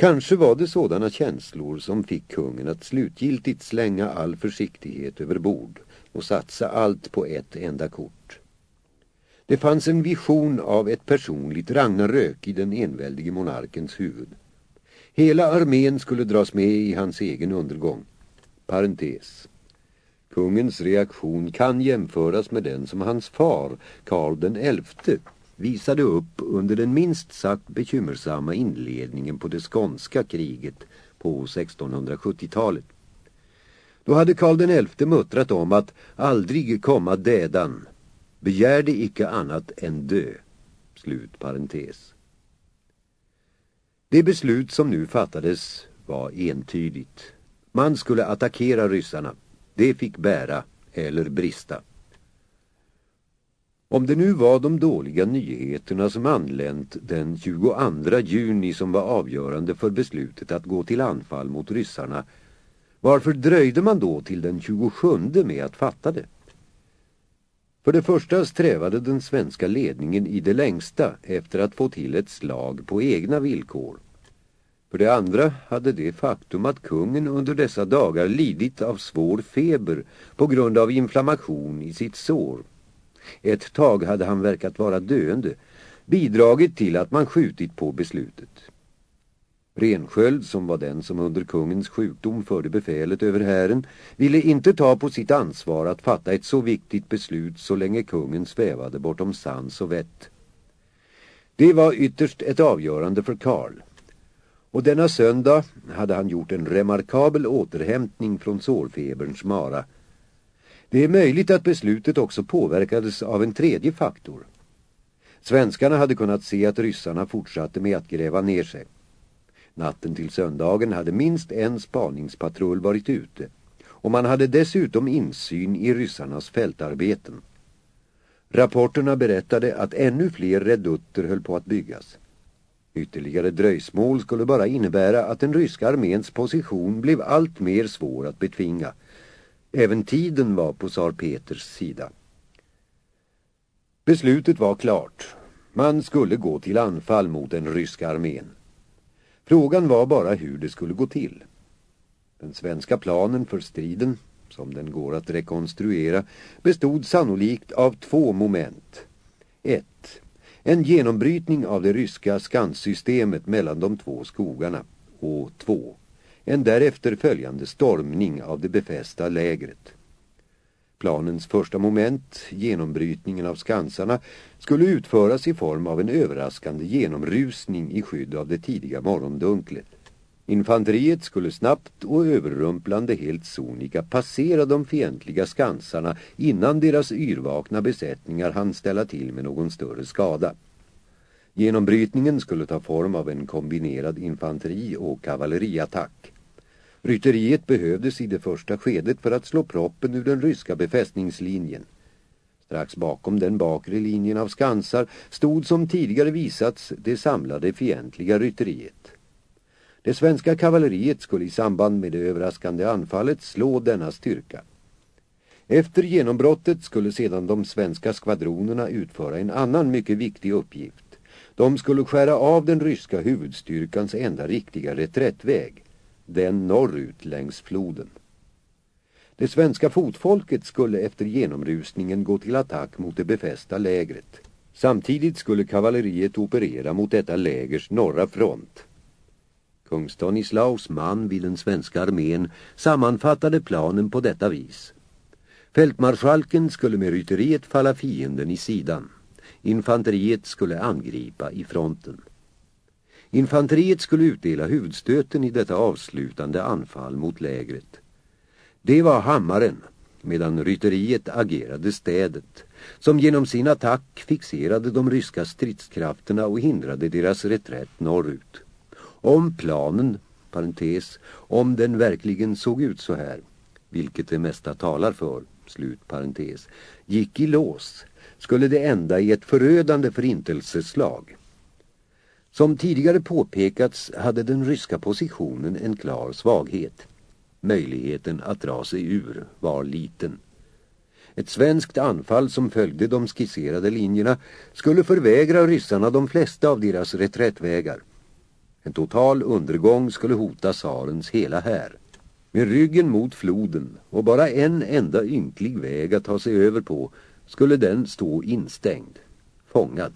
Kanske var det sådana känslor som fick kungen att slutgiltigt slänga all försiktighet över bord och satsa allt på ett enda kort. Det fanns en vision av ett personligt Ragnarök i den enväldige monarkens huvud. Hela armén skulle dras med i hans egen undergång. Parentes. Kungens reaktion kan jämföras med den som hans far, Karl den elfte, visade upp under den minst sagt bekymmersamma inledningen på det skånska kriget på 1670-talet. Då hade Karl den muttrat om att aldrig komma dädan, begärde icke annat än dö. Slut parentes. Det beslut som nu fattades var entydigt. Man skulle attackera ryssarna. Det fick bära eller brista. Om det nu var de dåliga nyheterna som anlänt den 22 juni som var avgörande för beslutet att gå till anfall mot ryssarna, varför dröjde man då till den 27 med att fatta det? För det första strävade den svenska ledningen i det längsta efter att få till ett slag på egna villkor. För det andra hade det faktum att kungen under dessa dagar lidit av svår feber på grund av inflammation i sitt sår. Ett tag hade han verkat vara döende, bidragit till att man skjutit på beslutet. Rensköld, som var den som under kungens sjukdom förde befälet över hären, ville inte ta på sitt ansvar att fatta ett så viktigt beslut så länge kungen svävade bortom sans och vett. Det var ytterst ett avgörande för Karl. Och denna söndag hade han gjort en remarkabel återhämtning från sårfeberns mara. Det är möjligt att beslutet också påverkades av en tredje faktor. Svenskarna hade kunnat se att ryssarna fortsatte med att gräva ner sig. Natten till söndagen hade minst en spaningspatrull varit ute och man hade dessutom insyn i ryssarnas fältarbeten. Rapporterna berättade att ännu fler redutter höll på att byggas. Ytterligare dröjsmål skulle bara innebära att den ryska arméns position blev allt mer svår att betvinga. Även tiden var på tsar Peters sida. Beslutet var klart. Man skulle gå till anfall mot den ryska armén. Frågan var bara hur det skulle gå till. Den svenska planen för striden, som den går att rekonstruera, bestod sannolikt av två moment. 1. En genombrytning av det ryska skanssystemet mellan de två skogarna. Och 2. En därefter följande stormning av det befästa lägret. Planens första moment, genombrytningen av skansarna, skulle utföras i form av en överraskande genomrusning i skydd av det tidiga morgondunklet. Infanteriet skulle snabbt och överrumplande helt sonika passera de fientliga skansarna innan deras yrvakna besättningar hann ställa till med någon större skada. Genombrytningen skulle ta form av en kombinerad infanteri- och kavalleriattack. Rytteriet behövdes i det första skedet för att slå proppen ur den ryska befästningslinjen. Strax bakom den bakre linjen av skansar stod som tidigare visats det samlade fientliga rytteriet. Det svenska kavalleriet skulle i samband med det överraskande anfallet slå denna styrka. Efter genombrottet skulle sedan de svenska skvadronerna utföra en annan mycket viktig uppgift. De skulle skära av den ryska huvudstyrkans enda riktiga reträttväg den norrut längs floden. Det svenska fotfolket skulle efter genomrusningen gå till attack mot det befästa lägret. Samtidigt skulle kavalleriet operera mot detta lägers norra front. Kung Stanislaus man vid den svenska armén sammanfattade planen på detta vis. Fältmarskalken skulle med rytteriet falla fienden i sidan. Infanteriet skulle angripa i fronten. Infanteriet skulle utdela huvudstöten i detta avslutande anfall mot lägret. Det var hammaren, medan rytteriet agerade städet, som genom sin attack fixerade de ryska stridskrafterna och hindrade deras reträtt norrut. Om planen, parentes, om den verkligen såg ut så här, vilket det mesta talar för, slut parentes, gick i lås, skulle det ända i ett förödande förintelseslag. Som tidigare påpekats hade den ryska positionen en klar svaghet. Möjligheten att dra sig ur var liten. Ett svenskt anfall som följde de skisserade linjerna skulle förvägra ryssarna de flesta av deras reträttvägar. En total undergång skulle hota tsarens hela här. Med ryggen mot floden och bara en enda ynklig väg att ta sig över på skulle den stå instängd, fångad.